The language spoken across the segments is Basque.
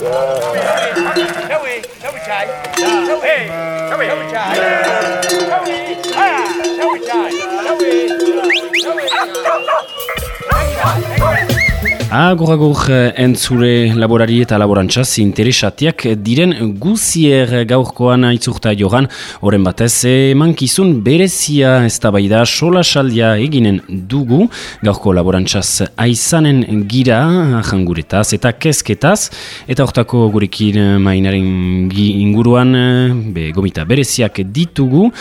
Joey, Joey Chai, Joey, Joey, Joey Chai, Joey, ah, Joey Chai, Joey, Joey. Agur agur eh, entzure laborari eta laborantzaz interesatiak diren guzier gaurkoan aitzurta jogan oren batez emankizun berezia ez da bai da sola saldia eginen dugu. Gaurko laborantzaz aizanen gira janguretaz eta kesketaz eta hortako gurekin mainaren inguruan be, gomita bereziak ditugu.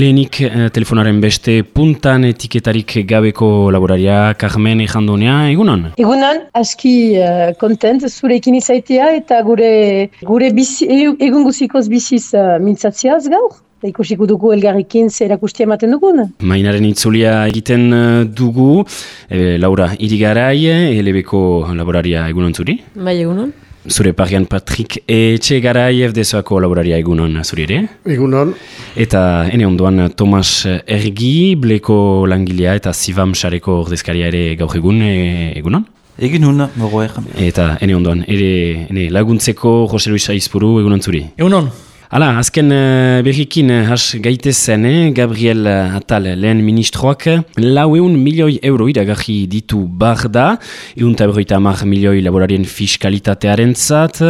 Lehenik eh, telefonaren beste puntan etiketarik gabeko laboraria Carmen Ejandonea, egunon? Egunon aski uh, kontent zurekin izaitea eta gure gure bizi, e, egun guzikoz biziz uh, mintzatziaz gaur. Ikusiko dugu elgarrikin zer akustia ematen dugun. Mainaren itzulia egiten uh, dugu, e, Laura Irigarai, elebeko laboraria egunon zuri? Bai egunon. Zure parian Patrick Etxe Garai FDSoako laboraria egunon zuri ere? Egunon. Eta ene ondoan Tomas Ergi, Bleko langilea eta Sivam Sareko ordezkaria ere gaur egun egunon? Egin huna, mogo Eta, ene ondoan, ere, ene, laguntzeko Jose Luis Aizpuru, egunon zuri? Egunon. Hala, azken uh, berrikin uh, has gaitezen, eh? Gabriel uh, Atal lehen ministroak lau eun milioi euro iragarri ditu bar da, eun taberoita mar milioi laborarien fiskalitatearen zat,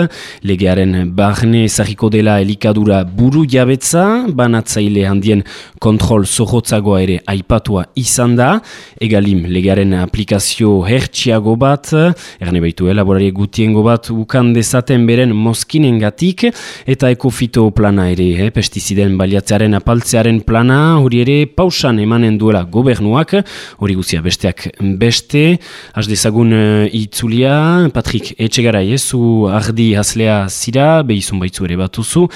legearen barne ezagiko dela elikadura buru jabetza, banatzaile handien kontrol zohotzagoa ere aipatua izan da, egalim legearen aplikazio hertsiago bat, erne baitu, eh, laborari gutiengo bat ukan dezaten beren moskinen gatik, eta ekofito plana ere, eh, pestiziden baliatzearen apaltzearen plana, hori ere pausan emanen duela gobernuak, hori guzia besteak beste, has dezagun uh, itzulia, Patrik, etxegara zu ardi haslea zira, behizun baitzu ere batuzu,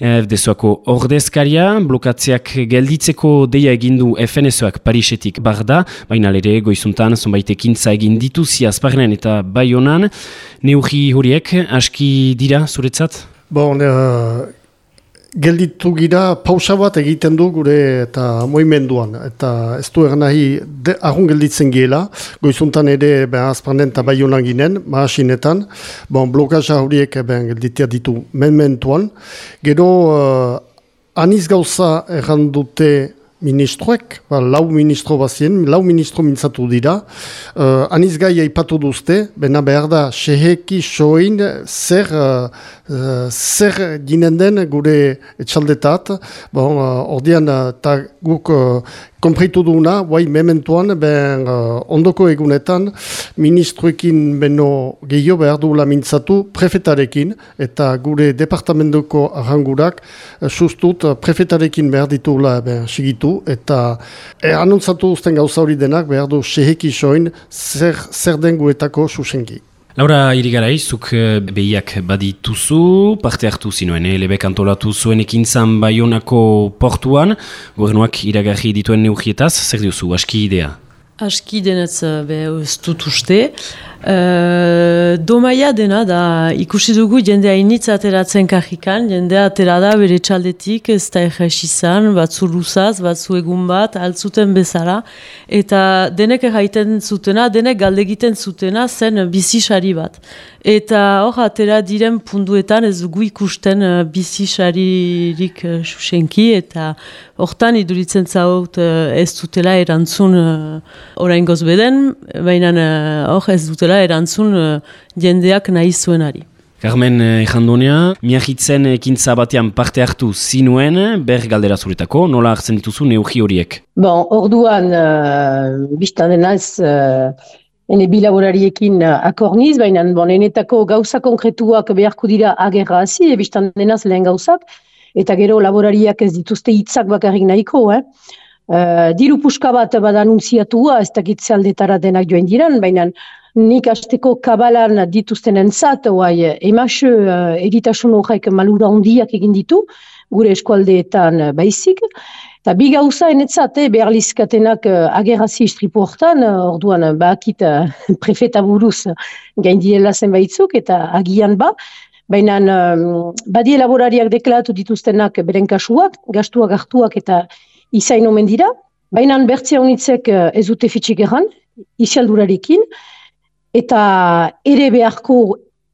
eh, FDSoako ordezkaria, blokatzeak gelditzeko deia egindu FNSoak Parisetik barda, baina ere goizuntan zonbait ekintza egin dituzi azparnen eta bai honan, neugi horiek aski dira zuretzat? Bon, uh, gelditu gira pausa bat egiten du gure eta moimenduan. Eta ez du nahi agun gelditzen gela, goizuntan ere ben azpanen eta bai honan ginen, maasinetan, bon, blokaja horiek ben gelditea ditu menmentuan. Gero, uh, aniz gauza egan dute ministroek, ba, lau ministro bazien, lau ministro mintzatu dira, uh, aniz gai aipatu duzte, bena behar da, seheki soin zer uh, zer ginen den gure etxaldetat, bon, uh, ordean, uh, guk uh, kompritu duguna, guai mementuan, ben uh, ondoko egunetan, ministroekin beno gehiago behar duela mintzatu prefetarekin, eta gure departamentuko arrangurak, uh, sustut, uh, prefetarekin behar ditugula ben, sigitu, eta e, anontzatu uzten gauza hori denak behar du seheki soin zer, zer den guetako susengi. Laura irigarai, zuk eh, behiak badituzu, parte hartu zinuen, eh? lebek antolatu zuen ekintzan baionako portuan, gobernuak iragarri dituen neugietaz, zer diozu, aski idea? Aski denetz eh, be ez dut uste. Uh, domaia dena da ikusi dugu jendea initza ateratzen kajikan, jendea atera da bere txaldetik, ez da izan, batzu luzaz, batzu egun bat, altzuten bezala, eta denek erraiten zutena, denek galdegiten zutena zen bizisari bat. Eta hor, atera diren punduetan ez dugu ikusten uh, bizisaririk uh, susenki, eta hortan iduritzen zaut uh, ez dutela erantzun uh, orain gozbeden, baina hor ez dutela erantzun uh, jendeak nahi zuenari. Carmen Ejandonea, miahitzen ekintza batean parte hartu zinuen, ber galdera zuretako, nola hartzen dituzu neugi horiek? Bon, orduan, uh, biztan denaz, uh, ene bilaborariekin uh, akorniz, baina bon, enetako gauza konkretuak beharko dira agerra hazi, e, biztan denaz lehen gauzak, eta gero laborariak ez dituzte hitzak bakarrik nahiko, eh? Uh, diru puska bat bada anunziatua, ez dakit aldetara denak joan diran, baina nik asteko kabalan dituzten entzat, oai, emaxe uh, eritasun horrek malura hondiak egin ditu, gure eskualdeetan baizik, eta bi gauza enetzat, eh, behar lizkatenak uh, agerrazi istripu hortan, orduan bakit uh, prefeta buruz direla zenbaitzuk, eta agian ba, Baina um, badi elaborariak deklaratu dituztenak beren kasuak, gastuak hartuak eta izain omen dira, baina bertzea honitzek eh, ez dute fitxik erran, isialdurarekin, eta ere beharko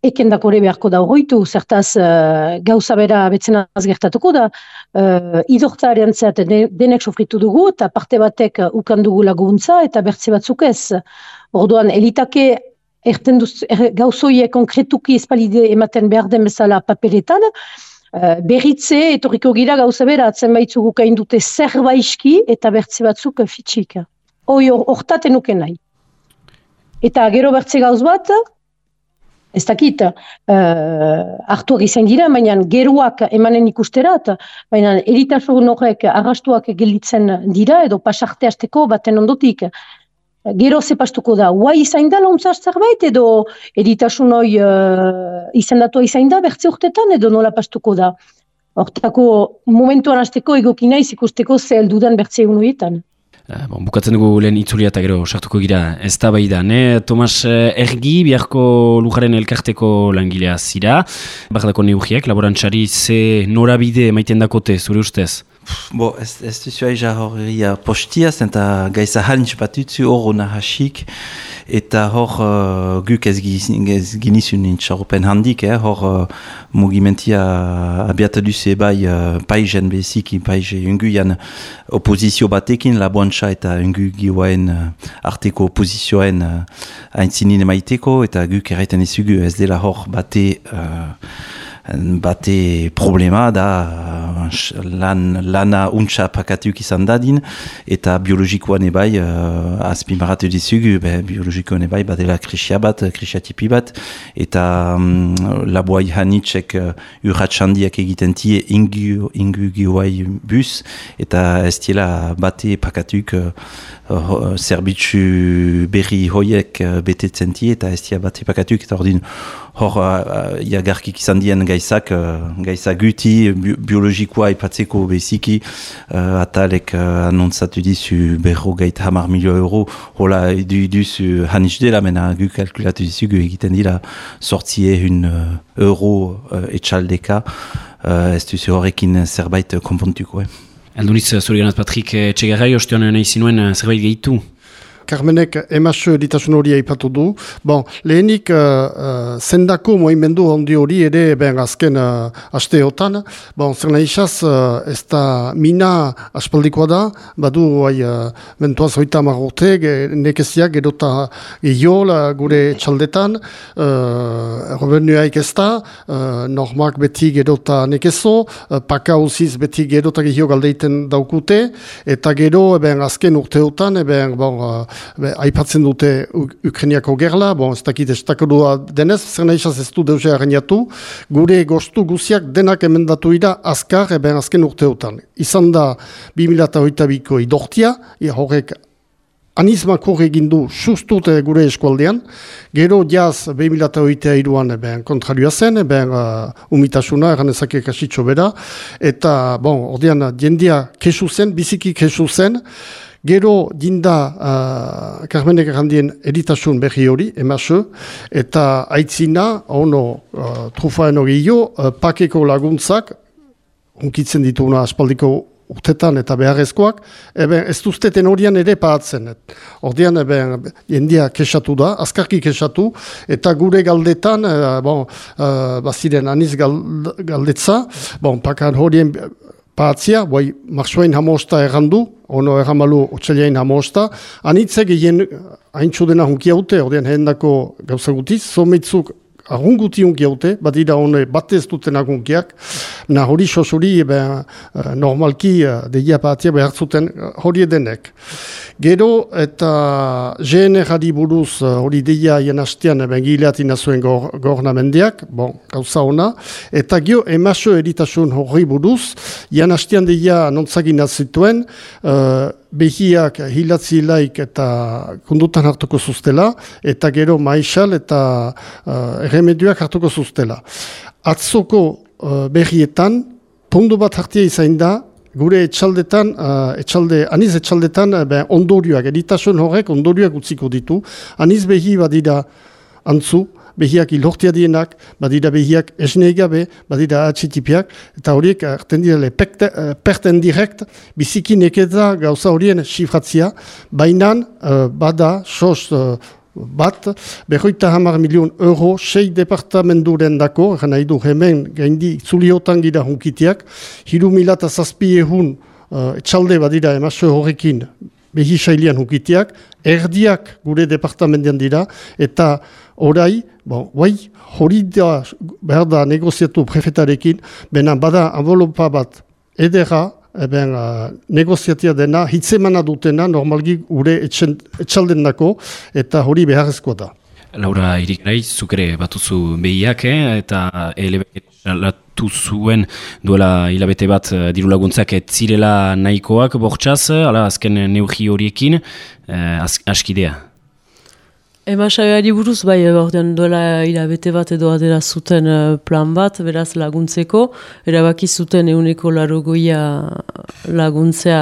ekendak hori beharko da horroitu, zertaz uh, gauza bera betzen gertatuko da, uh, idortzaren zeat denek sofritu dugu, eta parte batek ukan dugu laguntza, eta bertze batzuk ez. Orduan, elitake erten duz, er, gauzoie konkretuki espalide ematen behar den bezala paperetan, uh, berritze, etorriko gira gauza bera, atzen baitzu gukain dute zerbaiski, eta bertze batzuk fitxik. Hoi, hortaten nuken nahi. Eta gero bertze gauz bat, ez dakit, uh, hartuak izan dira, baina geruak emanen ikusterat, baina eritasun horrek arrastuak gelditzen dira, edo pasarte hasteko baten ondotik. Gero zepastuko da, guai izan da launtzaz zerbait, edo eritasun hori uh, izan datu izan da, bertze urtetan, edo nola pastuko da. Hortako momentuan hasteko egokina ikusteko zel dudan bertze egun Uh, bon, bukatzen dugu lehen itzulia eta gero sartuko gira ez da bai da, ne? Tomas uh, Ergi, biharko lujaren elkarteko langilea zira. Bardako neugiak, laborantzari ze norabide maiten dakote, zure ustez? Bo, ez, ez duzu aiza hori postia, zenta gaiza halintz batutzu hor hasik, eta hor uh, guk ez, ez ginizun nintxarupen handik, eh? hor uh, mugimentia abiatu duzu bai uh, paizen beziki, paize unguian opozizio batekin, laboantza eta ungu giwaen uh, arteko opozizioen uh, aintzinin emaiteko, eta guk erraiten izugu ez dela hor bate... Uh, bate problema da lan, lana untsa pakatuk izan dadin eta biologikoan ebai uh, azpimaratu dizugu be, biologikoan ebai badela krisia bat, krisia tipi bat eta um, laboai hanitzek uh, urratxandiak egiten tie ingu, ingu giuai bus eta ez tiela bate pakatuk uh, uh, zerbitzu berri hoiek uh, betetzen tie eta ez tiela bate pakatuk eta ordin hor uh, iagarkik izan dien gaizak, uh, gaizak guti, bi biologikoa ipatzeko beziki, uh, atalek uh, anontzatu dizu berro gaita hamar milio euro, hola edu duzu haniz dela, mena gu kalkulatu dizu gu egiten dira sortzie hun uh, euro uh, etxaldeka, uh, ez duzu horrekin zerbait konpontuko. Eh. Alduniz, zuri ganaz Patrik, etxegarrai, ostion nahi zinuen zerbait gehitu? Carmenek emasu editasun hori aipatu du. Bon, lehenik uh, uh, zendako moimendu handi hori ere ben azken uh, asteotan. Bon, zer nahi isaz, uh, ez da mina aspaldikoa da, badu hai uh, mentuaz hoita marrote, nekeziak edota gehiol gure txaldetan, uh, gobernuaik ez da, uh, normak beti edota nekezo, uh, paka usiz beti edota gehio galdeiten daukute, eta gero ben azken urteotan, ben, bon, uh, aipatzen dute Ukrainiako gerla, bon, ez dakit estakodua denez, zer nahi ez du deuze arrainatu, gure gostu guziak denak emendatu ira azkar, eben azken urteotan. Izan da 2008ko idortia, e, horrek anizmako egin du sustute gure eskualdean, gero jaz 2008a iruan eben kontrarioa zen, eben uh, umitasuna, erran ezake kasitxo bera, eta, bon, ordean, jendia kesu zen, biziki kesu zen, Gero dinda uh, Carmenek errandien editasun berri hori, emasu, eta aitzina, ono, uh, trufaen hori jo, uh, pakeko laguntzak, unkitzen dituna aspaldiko urtetan eta beharrezkoak, eben ez duzteten horian ere paatzen. Ordean, eben, jendia kesatu da, azkarki kesatu, eta gure galdetan, uh, bon, uh, baziren aniz galdetza, bon, pakan horien Paatzia, bai, marxuain hamosta errandu, ono erramalu otxeliain hamosta, anitzek egin haintxu dena hunki haute, ordean hendako gauza gutiz, zomitzuk ahunguti hunki haute, badira hone batez duten ahunkiak, na hori sosuri, ben, eh, normalki, eh, deia paatzia behartzuten eh, hori edenek. Gero eta GNR-ari buruz hori deia jen hastean ben gileat inazuen gorna mendiak, bon, gauza ona, eta gio emaso eritasun hori buruz, jen hastean deia nontzagin azituen, uh, behiak hilatzilaik eta kundutan hartuko zuztela, eta gero maixal eta uh, erremedioak hartuko zuztela. Atzoko uh, behietan, pundu bat hartia izain da, gure etxaldetan, uh, etxalde, aniz etxaldetan, uh, ondorioak, editasun horrek ondorioak utziko ditu, aniz behi badira antzu, behiak ilortia dienak, badira behiak esnegabe, badira atxitipiak, eta horiek erten direle eh, perten direkt, biziki neketa gauza horien sifratzia, baina uh, bada sos uh, bat, berroita hamar milion euro, sei departamenduren dako, nahi du hemen gaindi zuliotan gira hunkitiak, hiru mila eta ehun uh, etxalde badira emaso horrekin behi sailian hunkitiak, erdiak gure departamentean dira, eta orai, bon, guai, hori da, behar da negoziatu prefetarekin, bena bada envelopa bat edera, eben, uh, negoziatia dena, hitzemana dutena, normalgi gure etxalden dako, eta hori beharrezkoa da. Laura Irikai, zukere batuzu behiak, eh? eta elebete zuen duela hilabete bat uh, diru laguntzak zirela nahikoak bortxaz, ala azken neugi horiekin, uh, askidea. Ema saioari buruz, bai, ordean duela hilabete bat edo adera zuten eh, plan bat, beraz laguntzeko, erabaki zuten euneko larogoia laguntzea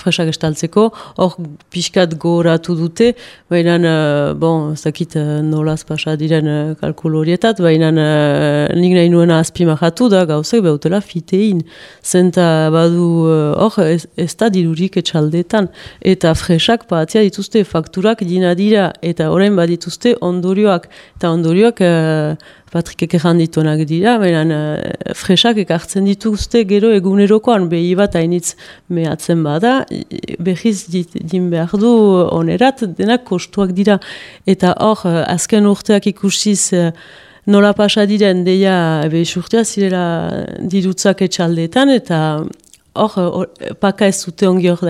fresak estaltzeko, hor pixkat goratu dute, baina, uh, bon, ez dakit nolaz pasa diren kalkulo horietat, baina nik nahi nuena azpimahatu da, gauzek behutela fitein, zenta badu hor, ez, ez da dirurik etxaldetan, eta fresak patia dituzte fakturak dina dira, eta orain badituzte ondorioak. Eta ondorioak uh, Patrikek erran dituenak dira, baina uh, fresak ekartzen dituzte gero egunerokoan behi bat hainitz mehatzen bada, behiz din behar du onerat denak kostuak dira. Eta hor, uh, azken urteak ikusiz uh, nola pasa diren deia ebe urtea zirela dirutzak etxaldetan, eta hor, paka ez zute ongi hor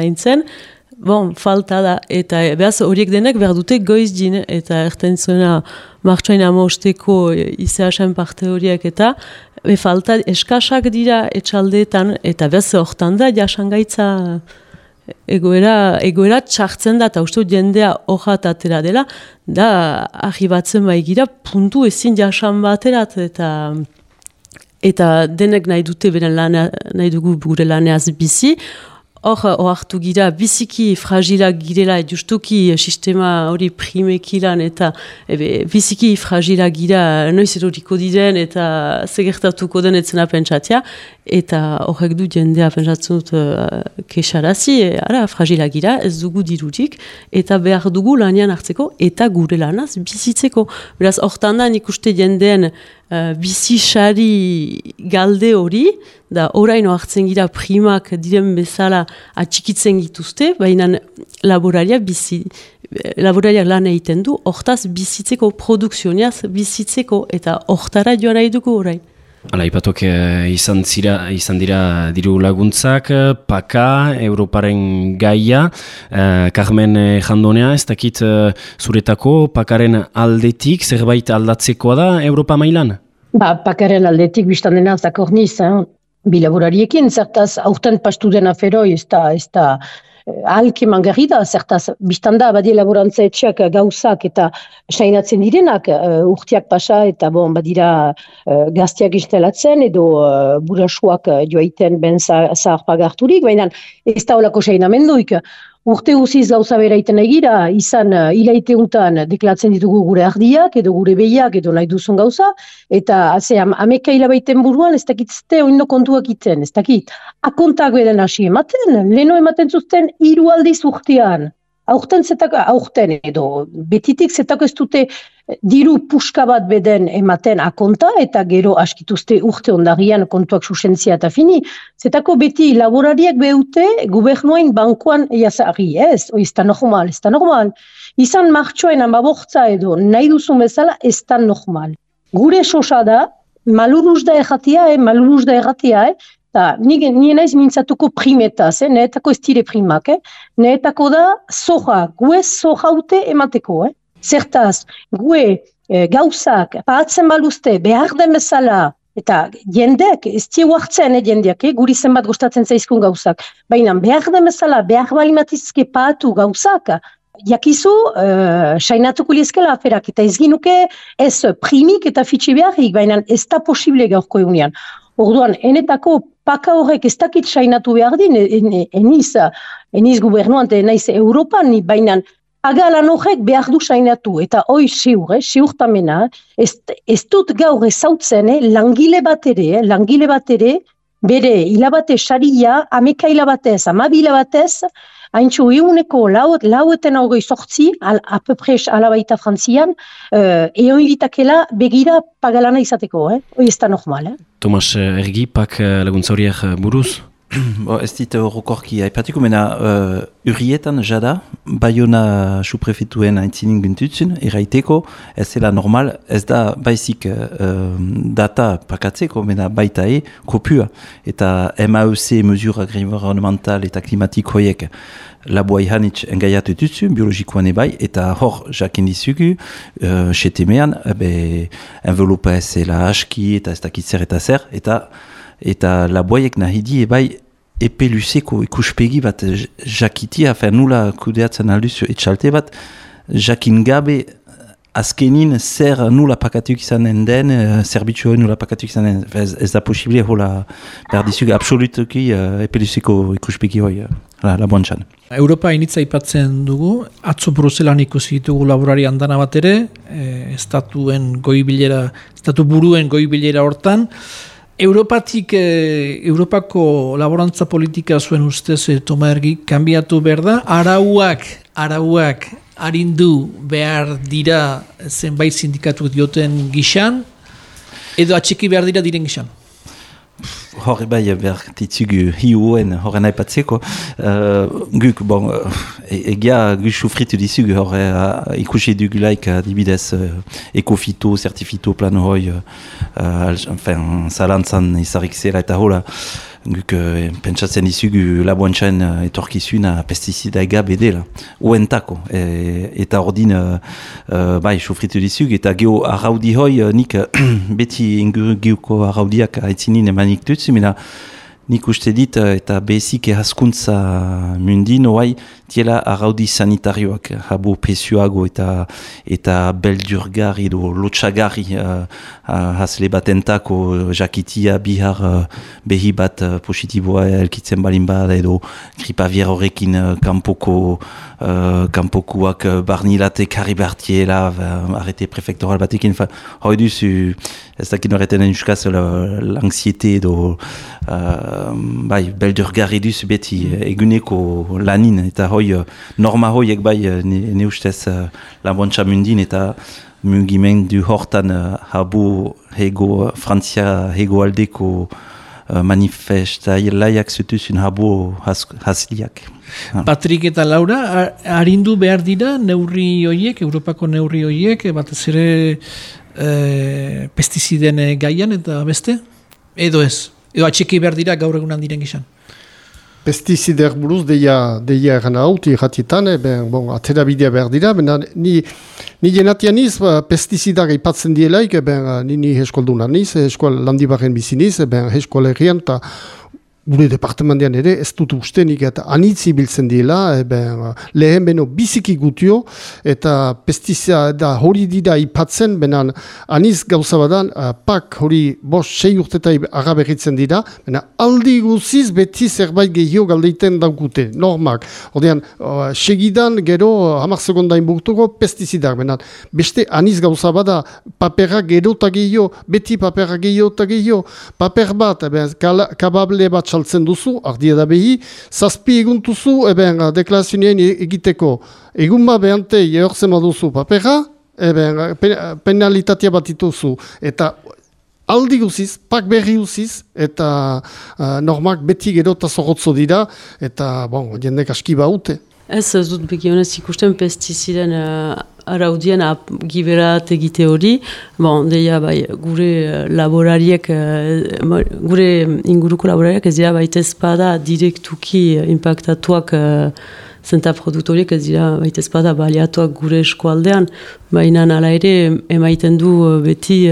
bon, falta da, eta behaz horiek denek behar dute goiz din, eta erten zuena martxoin amosteko ICHM parte horiek, eta be falta eskasak dira etxaldeetan, eta behaz hortan da jasangaitza egoera, egoera txartzen da, eta uste jendea hojat atera dela, da ahi batzen baigira puntu ezin jasan baterat, eta eta denek nahi dute beren lana, nahi dugu gure laneaz bizi, Hor, oartu gira, biziki fragilak girela, justuki sistema hori primekilan eta ebe, biziki fragilak gira noiz eroriko diren eta segertatuko den etzena pentsatia, eta horrek du jendea pentsatzen dut uh, kesarazi, e, ara, fragilak gira, ez dugu dirudik, eta behar dugu lanian hartzeko, eta gure lanaz bizitzeko. Beraz, hortan da nik uste jendeen uh, bizisari galde hori, da oraino hartzen gira primak diren bezala atxikitzen gituzte, baina laboraria bizi, laboraria lan egiten du, hortaz bizitzeko, produkzioniaz bizitzeko, eta hortara joan nahi dugu orain. Hala, ipatok eh, izan, zira, izan dira diru laguntzak, paka, Europaren gaia, eh, Carmen eh, Jandonea, ez dakit eh, zuretako pakaren aldetik, zerbait aldatzekoa da Europa mailan? Ba, pakaren aldetik biztan dena zakor niz, eh? bilaborariekin, zertaz aurten pastu den aferoi, ez da, ez da, eh, ahalki mangarri da, zertaz, biztan da, badi laborantza etxeak gauzak eta sainatzen direnak, uh, urtiak pasa eta bon, badira uh, gaztiak instalatzen edo uh, burasuak joaiten ben zahar pagarturik, baina ez da olako sainamenduik, urte guziz gauza beraiten egira, izan uh, ilaite untan deklatzen ditugu gure ardiak, edo gure behiak, edo nahi duzun gauza, eta haze, am, ameka hilabaiten buruan, ez dakit zte oindo kontuak iten, ez dakit. Akontak beden hasi ematen, leno ematen zuzten hiru aldiz urtean, aurten zetako, aurten edo, betitik zetako ez dute diru puska bat beden ematen akonta eta gero askituzte urte ondarian kontuak susentzia eta fini. Zetako beti laborariak behute gubernuain bankuan jasari, ez, ez da normal, ez da normal. Izan martxoen amabortza edo nahi duzun bezala ez da normal. Gure sosa da, maluruz da erratia, eh, maluruz da erratia, eh, Ta, nire naiz mintzatuko primetaz, eh? neetako ez dire primak, eh? neetako da soja, gue sojaute emateko. Eh? Zertaz, gue eh, gauzak, paatzen baluzte, behar den bezala, eta jendek, ez tiu hartzen eh, jendeak, eh? guri zenbat gustatzen zaizkun gauzak, baina behar den bezala, behar balimatizke paatu gauzak, jakizu, uh, sainatuko liezkela aferak, eta ez ginuke ez primik eta fitxe beharrik, baina ez da posible gaurko egunean. Orduan, enetako paka horrek ez dakit sainatu behar din, eniz, eniz gubernuan, eniz Europan, baina agalan horrek behar du sainatu, eta hoi siur, eh, siur tamena, ez, ez dut gaur ezautzen, eh, langile bat ere, eh, langile bat ere, bere hilabate saria, ameka hilabatez, amabi hilabatez, haintxo euneko lauet, laueten hogei sortzi, al, apepres alabaita frantzian, uh, eon ditakela begira pagalana izateko, eh? Hoi ez da normal, eh? Tomas Ergi, pak laguntza horiek buruz? Bo, ez dit horrokorki haipatiko, mena uh, urrietan jada, Bayona suprefetuen aintzinin gintutzen, eraiteko, ez zela normal, ez da baizik uh, data pakatzeko, mena baita e, kopua. Eta MAEC, mesura environnemental eta klimatik hoiek, laboa ihanitz engaiatu dutzu, biologikoan ebai, eta hor, jakin dizugu, uh, setemean, envelopa ez zela aski, eta ez dakitzer eta zer, eta eta laboiek nahi di ebai epeluseko ikuspegi bat jakitia, afen nula kudeatzen alduzu etxalte bat, jakin gabe azkenin zer nula pakatuk izanen den, uh, zerbitzu hori nula pakatuk izanen ez, ez da posible hola berdizuk absolutuki uh, epeluseko ikuspegi hori, uh, la, la bontxan. Europa initza ipatzen dugu, atzo Bruselan ikusi ditugu laborari handana bat ere, eh, estatuen goibilera, estatu buruen goibilera hortan, Europatik, eh, Europako laborantza politika zuen ustez eh, Toma Ergi, kanbiatu behar da, arauak, arauak harindu behar dira zenbait sindikatu dioten gixan, edo atxiki behar dira diren gixan? Hor bai behar ditzugu hiuen horren aipatzeko. Uh, guk, bon, e, egia gu sufritu dizugu uh, ikusi dugulaik uh, ekofito, uh, enfin, guk uh, pentsatzen dizugu laboantxain uh, etorkizuna pestizida egab edela, uentako, e, eta ordin uh, uh, bai, sufritu dizugu, eta geho arraudi hoi, uh, nik beti ingur gehuko arraudiak haitzinin emanik dutzu, mena nik uste dit eta bezik ehazkuntza mundin, oai, tiela arraudi sanitarioak, habo pesuago eta eta beldurgarri edo lotxagarri uh, uh, hasle batentako jakitia bihar uh, behi bat uh, positiboa elkitzen balin bada edo gripavier horrekin uh, kanpoko uh, kanpokuak uh, barnilate karri behartiela uh, arrete prefektoral batekin hoi duzu ez dakit horreten euskaz l'anxiete edo uh, bai, beldurgarri duzu beti eguneko lanin eta hoi hoi, norma hoiek bai, ne, ne ustez uh, labontxa mundin eta mugimen du hortan uh, habu hego, Frantzia hego aldeko uh, manifesta laiak zutuzun habu has, hasliak. Patrik eta Laura, harindu behar dira neurri hoiek, Europako neurri hoiek, batez ere e, pestiziden gaian eta beste? Edo ez? Edo atxeki behar dira gaur egunan diren gizan? pestizider buruz deia, deia egan hauti jatietan, eh, ben, bon, atera bidea behar dira, ben, ni, ni genatian niz, ba, pestizidak ipatzen dielaik, ben, ni, ni eskoldunan niz, eskol landibaren biziniz, ben, eskol errian, eta gure departamentean ere ez dut ustenik eta anitzi biltzen dira, eben, lehen beno biziki gutio eta pestizia da hori dira ipatzen, benan aniz gauza badan, uh, pak hori bos sei urteta agaberritzen dira, bena aldi guziz beti zerbait gehiago galdeiten daukute, normak. Odean, uh, segidan gero hamar segundain burtuko pestizidak, benan beste aniz gauza bada papera gero eta gehiago, beti papera gehiago eta gehiago, paper bat, eben, kabable bat saltzen duzu, ardia da behi, zazpi egun duzu, eben, deklarazionien e-, egiteko, egun ba behante jehorzen duzu papera, eben, penalitatea bat dituzu, eta aldi guziz, pak berri guziz, eta uh, normak beti gero eta zorrotzo dira, eta, bon, jendek aski baute. Ez, ez dut begionez ikusten pestiziden uh, araudien giberat egite hori. Bon, deia, bai, gure laborariek, uh, gure inguruko laborariek ez dira baita espada direktuki impactatuak uh, zenta produktoriek ez dira baita espada baliatuak gure eskualdean. Baina nala ere emaiten du beti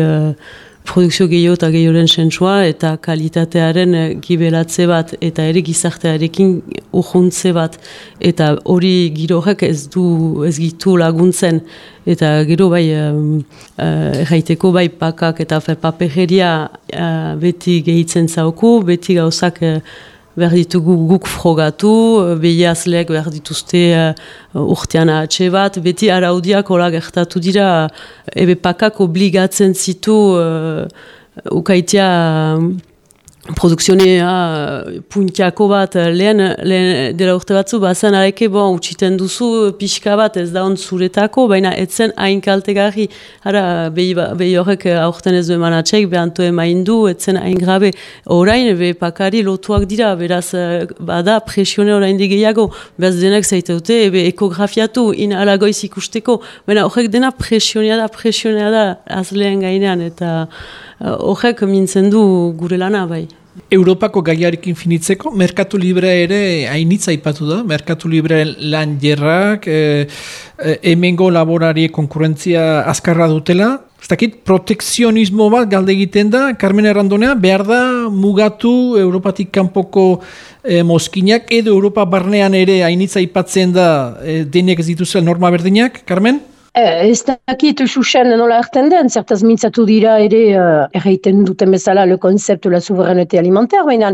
produkzio gehiago eta gehioren sentsua eta kalitatearen eh, gibelatze bat eta ere gizartearekin urjuntze bat. Eta hori giroak ez du ez gitu laguntzen. Eta gero bai um, uh, bai pakak eta papereria uh, beti gehitzen zauku, beti gauzak behar ditugu guk frogatu, behiazleak behar dituzte uh, urtean atxe bat, beti araudiak hola gertatu dira, ebe pakak obligatzen zitu uh, ukaitia produkzionea uh, puntiako bat uh, lehen, lehen dela urte batzu, bazen areke bon, utxiten duzu pixka bat ez da on zuretako, baina etzen hain kaltegarri, ara behi, ba, behi horrek aurten ez du eman atxek, behantu emain du, etzen hain grabe, orain be pakari lotuak dira, beraz bada presione orain digeiago, beraz denak zaiteute, ebe ekografiatu, in alagoiz ikusteko, baina horrek dena presionea da, presionea da, azlean gainean, eta horrek mintzen du gure lana bai. Europako gaiarekin finitzeko, Merkatu Libre ere hainitza ipatu da, Merkatu Libre lan jerrak, e, e, emengo laborari konkurrentzia azkarra dutela, ez dakit, protekzionismo bat galde egiten da, Carmen Errandonea, behar da mugatu Europatik kanpoko e, moskinak, edo Europa barnean ere hainitza ipatzen da e, denek ez dituzela norma berdinak, Carmen? Eh, ez dakit xuxen nola erten den, zertaz mintzatu dira ere uh, erreiten duten bezala le konzeptu la suverenete alimenter, baina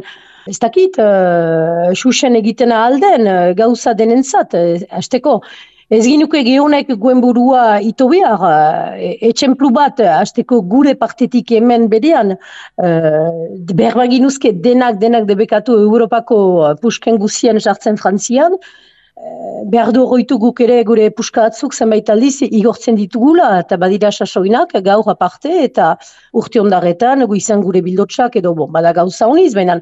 ez dakit uh, egiten alden uh, gauza denentzat, hasteko. Ez ginuke gehonek guen burua ito behar, uh, etxemplu bat, hasteko gure partetik hemen bedean, uh, behar baginuzke denak, denak debekatu Europako pusken guzien jartzen frantzian, behar du horretu guk ere gure puskatzuk zenbait aldiz igortzen ditugula eta badira sasoinak gaur aparte eta urte ondaretan izan gure bildotsak edo bon, bada gauza honiz, baina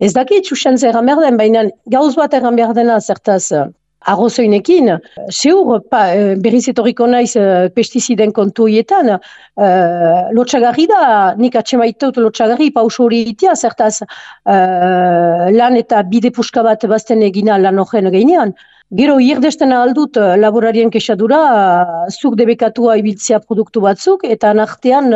ez dakit txusen zer behar den, baina gauz bat erran behar dena zertaz arrozoinekin, zeur pa, eh, berriz etorriko naiz uh, pestiziden kontuietan, uh, lotxagarri da, nik atxemaitut lotxagarri pauso hori itia, zertaz lan eta bide puska bat bazten egina lan horren gainean. Gero, irdesten aldut laborarien kesadura, zuk debekatua ibiltzea produktu batzuk, eta nartean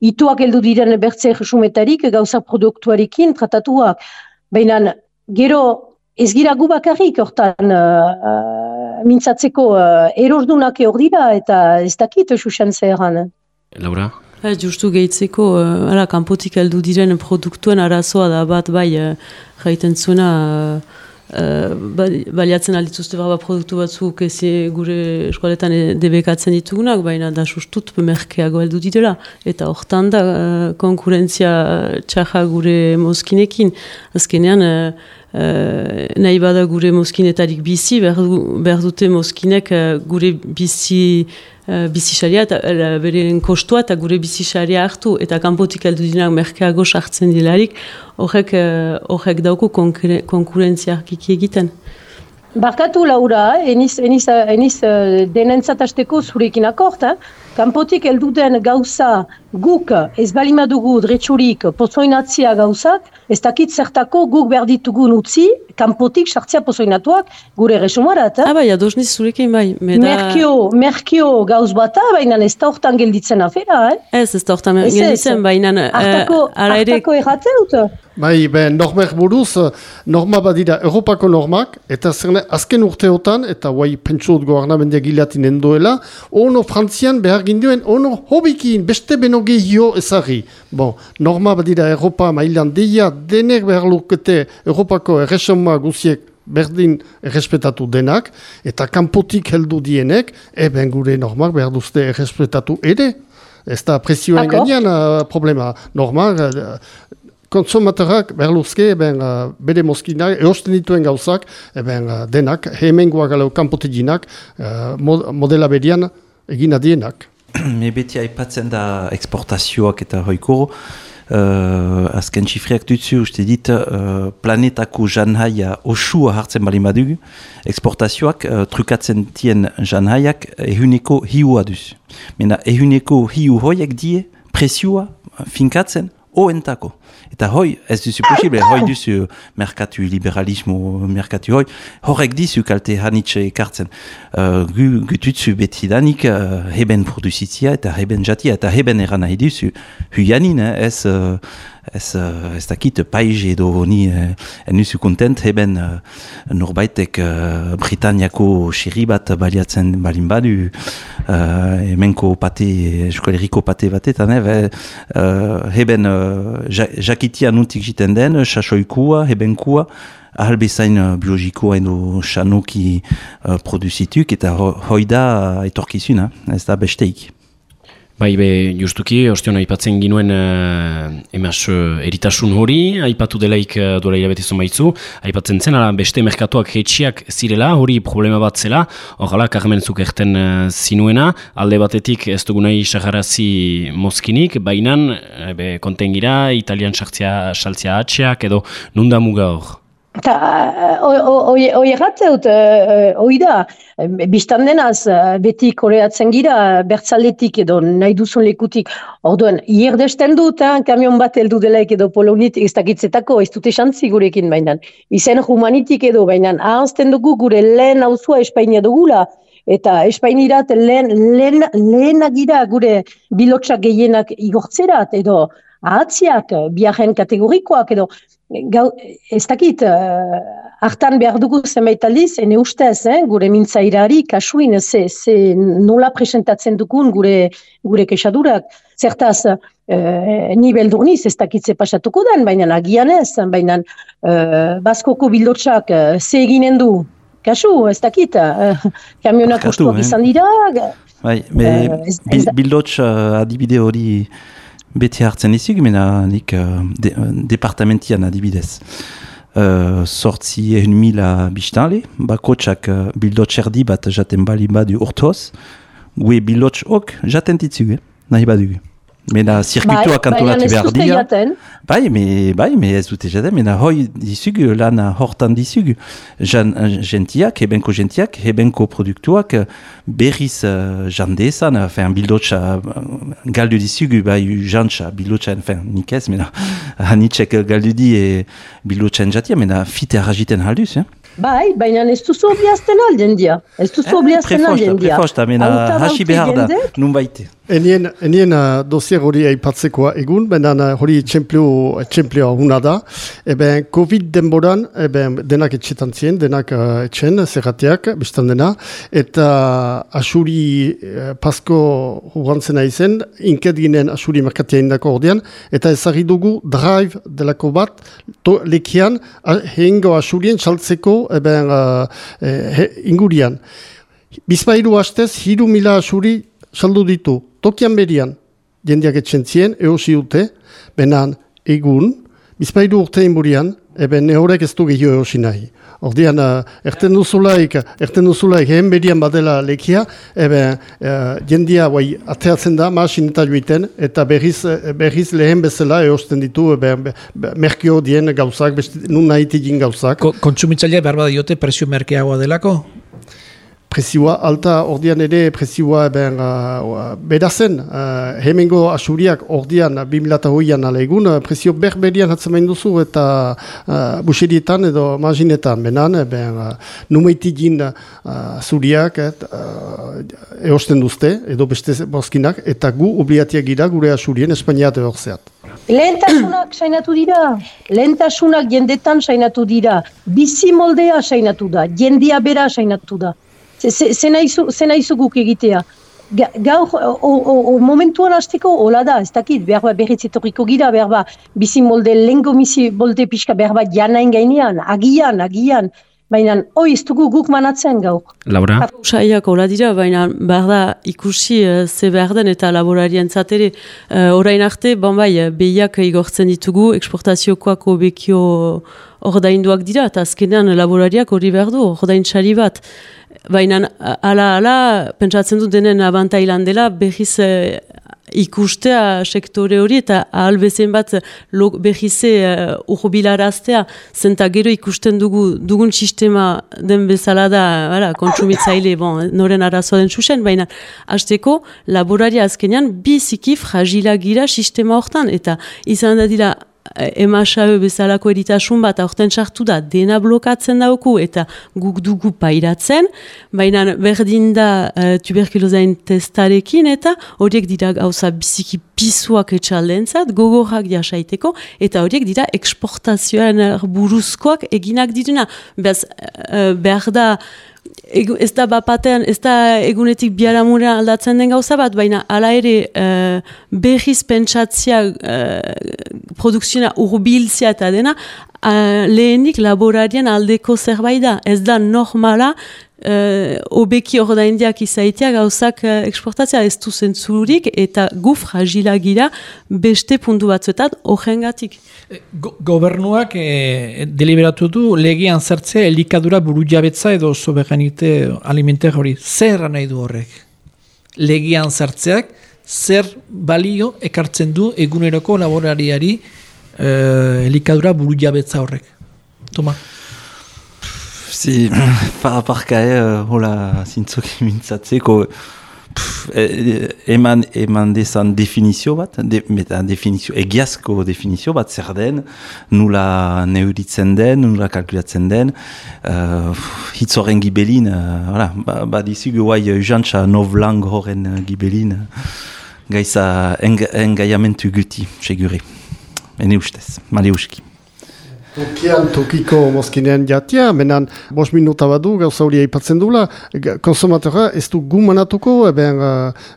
ituak heldu diren bertze jesumetarik gauza produktuarekin tratatuak. Baina, gero, Ez gira gu bakarrik hortan uh, mintzatzeko uh, erordunak hor dira eta ez dakit susen zeheran. Laura? Ha, justu gehitzeko, uh, ala, kanpotik heldu diren produktuen arazoa da bat bai uh, jaiten zuena uh, Uh, baliatzen aldituzte barba produktu batzuk ezi gure eskualetan debekatzen ditugunak, baina da sustut bemerkeago heldu ditela. Eta hortan da uh, konkurentzia txaja gure mozkinekin. Azkenean, Uh, nahi bada gure mozkinetarik bizi, behar dute mozkinek uh, gure bizi uh, bizisaria eta uh, beren kostua eta gure bizisaria hartu eta kanpotik aldu dinak merkeago sartzen dilarik horrek, uh, horrek dauko konkurentzia kiki egiten. Barkatu Laura, eniz, eniz, eniz denentzatasteko zurekin akort, eh? Kanpotik elduden gauza guk ez balimadugu dretsurik pozoinatzia gauzak, ez dakit zertako guk behar ditugun utzi, kanpotik sartzia pozoinatuak gure resumarat. Eh? Ah, bai, ados niz zurekin bai. Meda... Merkio, merkio gauz bata, baina ez da hortan gelditzen afera, eh? Ez, ez da hortan gelditzen, baina... Artako, uh, artako erratzen dut? Bai, ben, normek buruz, norma badira Europako normak, eta zerne azken urteotan, eta guai pentsut goarnamendia gilatin endoela, ono frantzian behar ginduen, ono hobikin, beste beno gehio ezari. Bon, norma badira Europa mailan deia, denek behar lukete Europako erresoma guziek berdin errespetatu denak, eta kanpotik heldu dienek, eben gure normak behar duzte errespetatu ere. Ez da presioen gainean uh, problema. Normal, uh, konsumaterak berluzke ben, uh, bere moskinak, eosten dituen gauzak, eben, uh, denak, hemen guagalo kanpotiginak, uh, modela berian egina dienak. Me beti aipatzen da eksportazioak eta hoiko, uh, azken txifriak dutzu, uste dit, uh, planetako janhaia osua hartzen bali madugu, eksportazioak uh, trukatzen tien janhaiak ehuneko hiua duz. Mena ehuneko hiu hoiek die, presioa, finkatzen, oentako. Eta hoi, ez duzu posible, hoi duzu merkatu liberalismo, merkatu hoi, horrek dizu kalte hanitxe ekartzen. Uh, gu, gututzu beti danik uh, heben produzitzia eta heben jatia eta heben eran nahi duzu. Huyanin, eh, ez... Uh, ez, uh, ez dakit paiz edo ni uh, enuzu kontent heben uh, norbaitek uh, Britanniako xerri bat baliatzen balin badu uh, hemenko pate, eskoleriko pate batetan uh, heben uh, jakitia nuntik jiten den, sasoikua, hebenkua ahalbezain uh, biologikoa edo xanoki uh, produzituk eta ho, hoi da uh, etorkizuna, ez da besteik. Bai, be, justuki, ostion aipatzen ginuen uh, emaz uh, eritasun hori, aipatu delaik uh, duela hilabetezon baitzu, aipatzen zen, ala, beste merkatuak hetxiak zirela, hori problema bat zela, horrela, karmenzuk erten uh, zinuena, alde batetik ez dugu nahi sagarazi mozkinik, bainan, uh, kontengira, italian sartzia, saltzia atxeak, edo nunda muga hor? Eta, hoi erratzen dut, hoi da, biztan denaz, beti koreatzen gira, bertzaletik edo nahi duzun lekutik, orduan, ierdesten dut, kamion bat heldu delaik edo polonitik ez dakitzetako, ez dute xantzi gurekin bainan. Izen humanitik edo bainan, ahazten dugu gure lehen hauzua Espainia dugula, eta Espainirat lehen, lehen, lehenak gure bilotsak gehienak igortzerat, edo ahatziak, biaren kategorikoak, edo gau, ez dakit, uh, hartan behar dugu zenbait aldiz, ene ustez, eh, gure mintzairari, kasuin, ze, ze nola presentatzen dugun gure, gure kesadurak. Zertaz, uh, ni beldurniz ez dakit pasatuko den, baina agian ez, baina uh, baskoko bildotxak uh, ze eginen du, kasu, ez dakit, uh, kamionak ustuak eh? izan dira. Bai, uh, bildotx uh, adibide hori beti hartzen izug, mena nik uh, de, uh, departamentian adibidez. Uh, sortzi egin mila biztale, bakotxak uh, bildotx erdi bat jaten bali badu urtoz, gue bildotx ok jaten titzug, eh? nahi badugu. Mena zirkuitua bai, kantolatu behar dira. Bai, me, bai, me ez dute jaten, mena hoi dizug, lan hortan dizug, Jan, gentiak, hebenko gentiak, hebenko produktuak, berriz uh, jandezan, fin, bildotxa galdu dizug, bai, jantxa, bildotxa, fin, nik ez, mena, hanitzek galdu di, e, bildotxa enjatia, mena, fite arrajiten halduz, eh? Bai, baina ez duzu obliazten alden dia. Ez duzu obliazten alden dia. Prefosta, mena, hasi behar da, nun baite. Enien, enien uh, dosier hori aipatzekoa egun, baina uh, hori txemplioa huna da. Eben, COVID denboran, eben, denak etxetan zien, denak uh, etxen, zerrateak, bestan dena, eta asuri uh, pasko hurantzena izen, inket ginen asuri merkatia indako ordean, eta ezagri dugu drive delako bat, to, lekian, hengo asurien txaltzeko, eben, uh, he, ingurian. Bizpairu hastez, hiru mila asuri saldu ditu, tokian berian, jendeak etxentzien, eosi dute, benan egun, bizpairu urte inburian, eben nehorek ez du gehiago eosi nahi. Ordian, uh, erten duzulaik, erten duzulaik, hehen berian badela lekia, eben uh, jendia guai ateatzen da, maasin eta joiten, eta berriz, berriz lehen bezala eosten ditu, eben, merkio dien gauzak, beste, nun nahi gauzak. Ko, Kontsumitzailea behar badiote presio merkeagoa delako? Presioa alta ordian ere presioa ben uh, bedazen uh, hemengo asuriak ordian 2008an ala egun uh, presio berberian hatzen duzu eta uh, buserietan edo mazinetan benan ben uh, numeitigin uh, zuriak et, uh, eosten duzte edo beste bozkinak eta gu obliatiak gira gure asurien Espainiat ehorzeat. Lehentasunak sainatu dira, lehentasunak jendetan sainatu dira, bizi moldea sainatu da, jendia bera sainatu da zena izu guk egitea. Gaur, o, momentuan hasteko, hola da, ez dakit, behar bat berritzetoriko gira, behar bat, bizi molde, lengo bizi molde pixka, behar bat janain gainean, agian, agian, baina, oi, ez dugu guk manatzen gaur. Laura? Usaiak hola dira, baina, behar da, ikusi uh, ze behar den eta laborarien zatere, uh, orain arte, bon bai, behiak igortzen ditugu, eksportaziokoak obekio ordainduak dira, eta azkenean laborariak hori behar du, ordain bat. Baina, ala, ala, pentsatzen du denen abantailan dela, behiz eh, ikustea sektore hori eta ahal bezen bat behize uh, urbilaraztea, zenta gero ikusten dugu, dugun sistema den bezala da, ara, kontsumitzaile, bon, noren arazoa den susen, baina, hasteko laboraria azkenean, biziki fragila gira sistema hortan, eta izan da dira, emasabe bezalako eritasun bat aurten sartu da dena blokatzen dauku eta guk dugu pairatzen, baina berdin da uh, tuberkulozain testarekin eta horiek dira gauza biziki pisuak etxaldentzat, gogorrak jasaiteko, eta horiek dira eksportazioan buruzkoak eginak dituna. Bez, uh, behar da, Egu, ez da bapatean, ez da egunetik biaramura aldatzen den gauza bat, baina ala ere uh, behiz pentsatzia uh, produkziona urbiltzia eta dena, uh, lehenik laborarien aldeko zerbait da. Ez da normala uh, obeki hor da indiak izaitia gauzak uh, eksportatzea ez du zentzurik eta gu fragila gira beste puntu batzuetan horrengatik. Go gobernuak e, deliberatu du legian zertzea elikadura buru jabetza edo soberanite alimenter hori. Zer nahi du horrek? Legian zertzeak zer balio ekartzen du eguneroko laborariari e, elikadura buru jabetza horrek? Toma. Si, par aparkae, uh, hola, zintzok mintzatzeko, eman, eman dezan definizio bat, de, meta definizio, egiazko definizio bat, zer den, nula neuritzen den, nula kalkulatzen den, uh, hitz horren gibelin, uh, ba, ba dizu guai jantza novlang horren gibelin, gaiza engaiamentu guti, segure. Ene ustez, male uski. Tokian, tokiko mozkinean jatia, menan bos minuta badu gauza hori aipatzen dula, konsumatora ez du gumanatuko, eben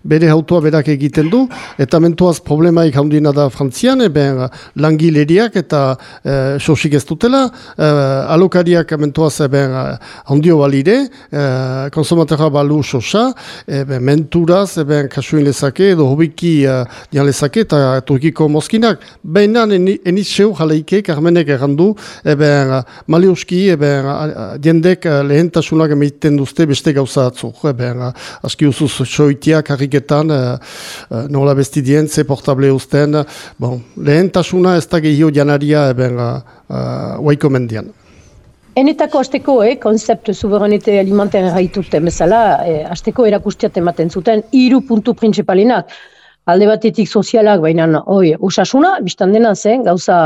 bere autoa berak egiten du, eta mentuaz problemaik handina da frantzian, eben langileriak eta uh, sosik ez dutela, uh, alokariak mentuaz eben handio balide, uh, konsumatora balu sosa, eben menturaz, eben kasuin lezake, edo hobiki uh, lezake, eta tokiko mozkinak, behinan eniz seo jaleike, karmenek errandu, du, eben, maliuski, eben, diendek lehentasunak emiten duzte beste gauza atzu. Eben, aski usuz soitiak harriketan, nola besti dien, ze portable usten, bon, lehentasuna ez da gehio janaria, eben, waiko mendian. Enetako azteko, eh, konzept suverenite alimentaire haitute, bezala, eh, azteko erakustiat ematen zuten, hiru puntu principalinak, alde batetik sozialak, baina oi, osasuna, biztan dena zen, gauza,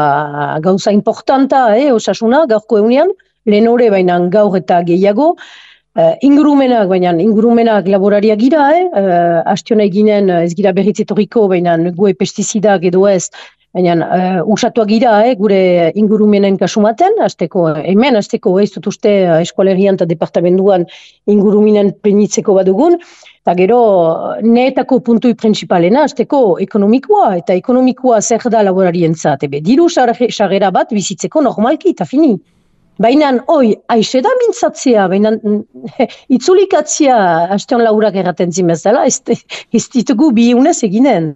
gauza importanta, eh, osasuna, gaurko egunean, lehen hori baina gaur eta gehiago, uh, ingurumenak, baina ingurumenak laboraria gira, eh, uh, astiona eginen ez gira berritzetoriko, baina gue pestizidak edo ez, baina uh, usatuak gira, eh, gure ingurumenen kasumaten, azteko, hemen, azteko, ez dut uste, eskualerian eta departamentuan ingurumenen penitzeko badugun, Eta gero, neetako puntui prinsipalena, azteko ekonomikoa, eta ekonomikoa zer da laborarien zat, ebe, diru sarrera bat bizitzeko normalki, eta fini. Baina, oi, aixe da mintzatzea, baina itzulikatzea hastean laurak erraten zimez dela, ez ditugu bi eginen.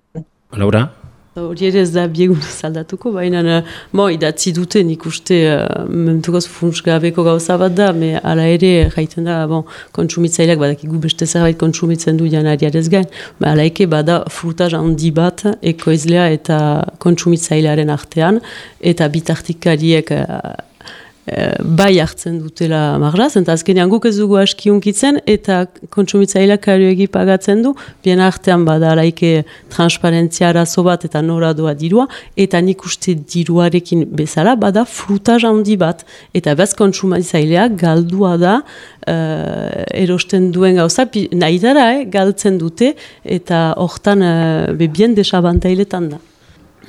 Laura? Hori ere ez da biegun zaldatuko, baina mo, idatzi dute nik uste uh, mentukoz funtsgabeko gauza bat da, me ala ere jaiten da, bon, kontsumitzaileak badakigu beste zerbait kontsumitzen du janariarez gain, ba, ala eke bada frutaz handi bat ekoizlea eta kontsumitzailearen artean, eta bitartikariek uh, Eh, bai hartzen dutela marraz, eta azkenean guk ez dugu aski unkitzen, eta kontsumitzailak karioegi pagatzen du, bien artean bada laike transparentzia arazo bat eta nora doa dirua, eta nik uste diruarekin bezala bada fruta handi bat, eta bez kontsumitzaileak galdua da uh, erosten duen gauza, nahi dara, eh, galtzen dute, eta hortan uh, bebien desabantailetan da.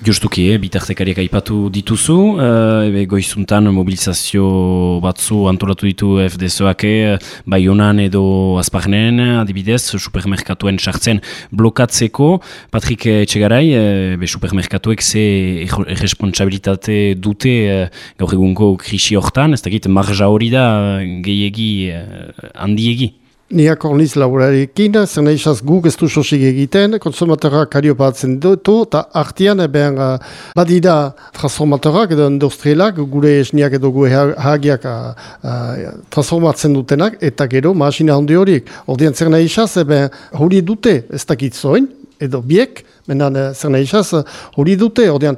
Justuki, eh, bitartekariak aipatu dituzu, uh, goizuntan mobilizazio batzu antolatu ditu FDSOak, eh, bai edo azpagnen, adibidez, supermerkatuen sartzen blokatzeko. Patrik Etxegarai, uh, be supermerkatuek ze irresponsabilitate dute uh, gaur egunko krisi hortan, ez dakit marja hori da gehiegi, uh, handiegi. Niak orniz laborarekin, zer nahi guk ez du sosik egiten, konsumatora kario batzen dutu, eta artian eben uh, badida transformatorak edo industrielak, gure esniak edo gure hagiak uh, uh, transformatzen dutenak, eta gero, maasina handi horiek. Ordean zer nahi eben hori dute, ez dakit zoin, edo biek, menan zer nahi hori dute, ordean,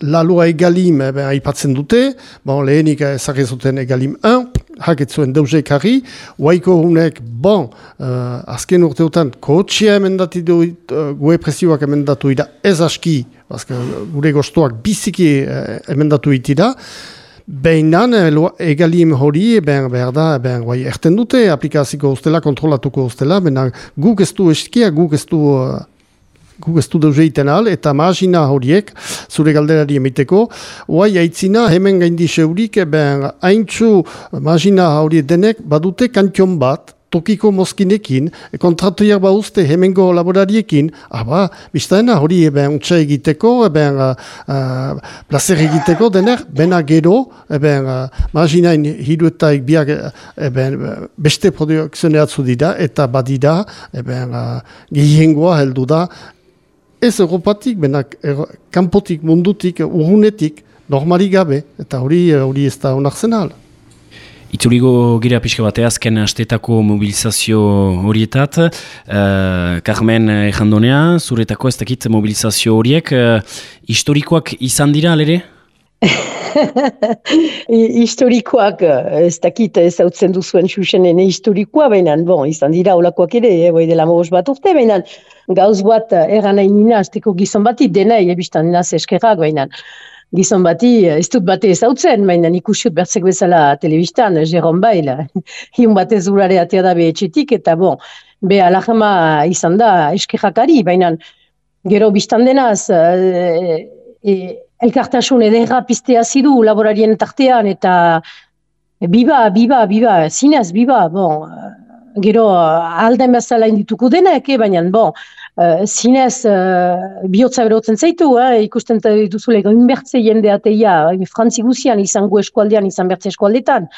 lalua egalim eben aipatzen dute, bon, lehenik ezagezuten egalim 1, haketzuen deusek harri, waiko hunek, bon, uh, azken urteotan, kotxia emendati du, uh, gue presioak emendatu ida, ez aski, bazka, gure gostoak biziki uh, emendatu itida, Behinan, egalim hori, ben, behar da, ben, guai, erten dute, aplikaziko ustela, kontrolatuko ustela, bena guk ez du eskia, guk ez du uh, guk ez du deuzeiten al, eta magina horiek, zure galderari emiteko, oai aitzina, hemen gaindi seurik, ben, haintzu magina horiek denek, badute kantion bat, tokiko mozkinekin, kontratuiak ba uste hemengo laborariekin, aba, biztaena hori eben untsa egiteko, eben uh, placer egiteko dener, bena gero, eben uh, marginain hiruetaik biak eben beste produkzioneatzu dira, eta badira, eben uh, gehiengoa heldu da, ez Europatik, benak kanpotik, mundutik, urhunetik, normali gabe, eta hori hori ez da onartzen hala. Itzuligo gira pixka bate azken astetako mobilizazio horietat. Uh, Carmen Ejandonea, zuretako ez dakit mobilizazio horiek, uh, historikoak izan dira, alere? Historikoak ez dakit ez hau zen duzuen xuxenen historikoa, baina bon, izan dira olakoak ere, eh, bai dela mogos bat urte, baina gauz bat eran nahi nina, azteko gizon bati, dena ebistan nina zeskerak, baina gizon bati, ez dut bate ezautzen, mainan ikusiut bertzek bezala telebistan, Jeron Bail, hiun batez urare atea da behetxetik, eta bon, be alajama izan da eskerrakari, baina gero biztan denaz, e, e, elkartasun edera piztea zidu laborarien tartean, eta biba, biba, biba, zinez, biba, bon, gero alden bezala indituko denek, eh, baina, bon, uh, zinez uh, bihotza berotzen zaitu, eh, ikusten dituzule gain bertze jende ateia, eh, frantzi guzian izango eskualdean, izan bertze eskualdetan,